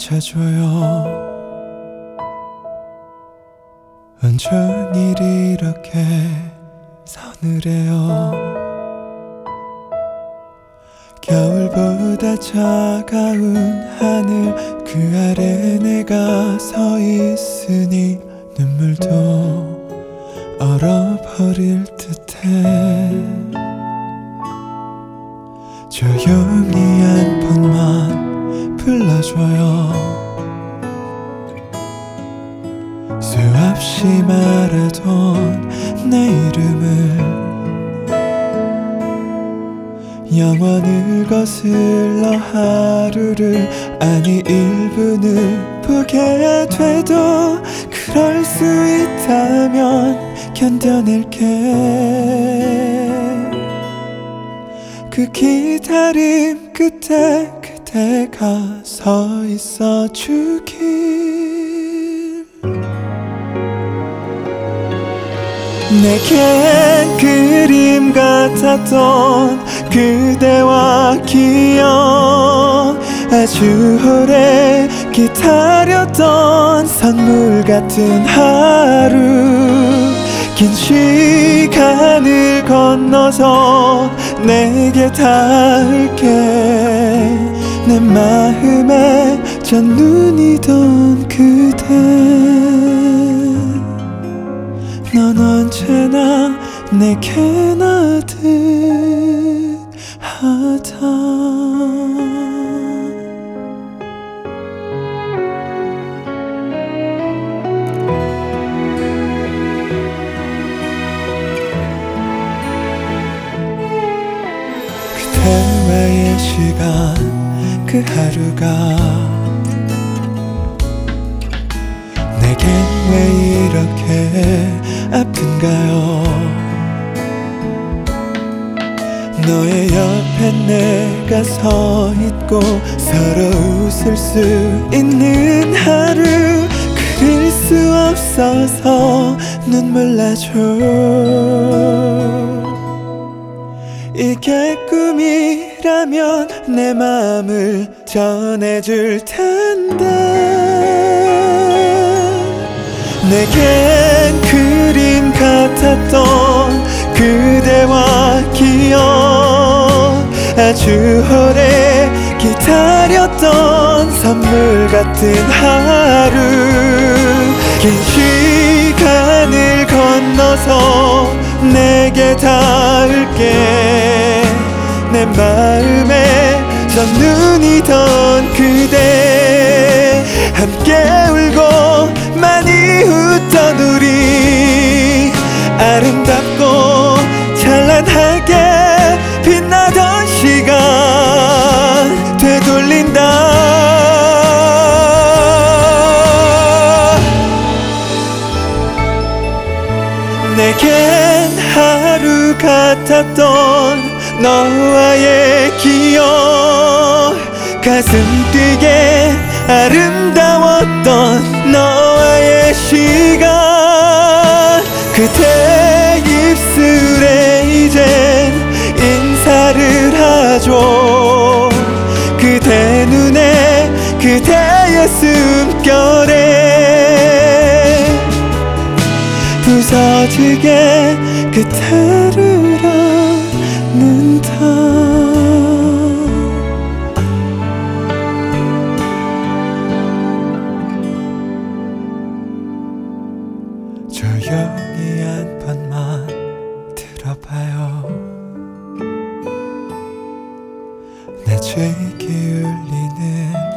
찾아줘요. 온종일 이렇게 서늘해요. 겨울보다 차가운 하늘 그 아래 내가 서 있으니 눈물도 얼어버릴 듯해. 조용히 한 번만 불러줘요. 수없이 말하던 내 이름을 영원을 거슬러 하루를 아니 일분을 보게 돼도 그럴 수 있다면 견뎌낼게. 그 기다림 끝에 그대가 서 있어 주길. 내겐 그림 같았던 그대와 기억 아주 오래 기다렸던 선물 같은 하루. 긴 시간을 건너서 내게 닿을게 내 마음에 첫눈이던 그대. 넌 언제나 내게 나듯하다. 그대와의 시간 그 하루가 내겐 왜 이렇게 아픈가요? 너의 옆에 내가 서 있고 서로 웃을 수 있는 하루 그릴 수 없어서 눈물 나죠 이게 꿈이라면 내 마음을 전해줄 텐데. 내겐 그림 같았던 그대와 기억 아주 오래 기다렸던 선물 같은 하루. 긴 시간을 건너서 내게 닿을게. 내 마음에 첫눈이던 그대. 함께 울고 같았던 너와의 기억. 가슴 뛰게 아름다웠던 너와의 시간. 그대 입술에 이젠 인사를 하죠. 그대 눈에 그대의 숨결에 주게 그대를 안는다. 조용히 한 번만 들어봐요. 내 귀 기울리는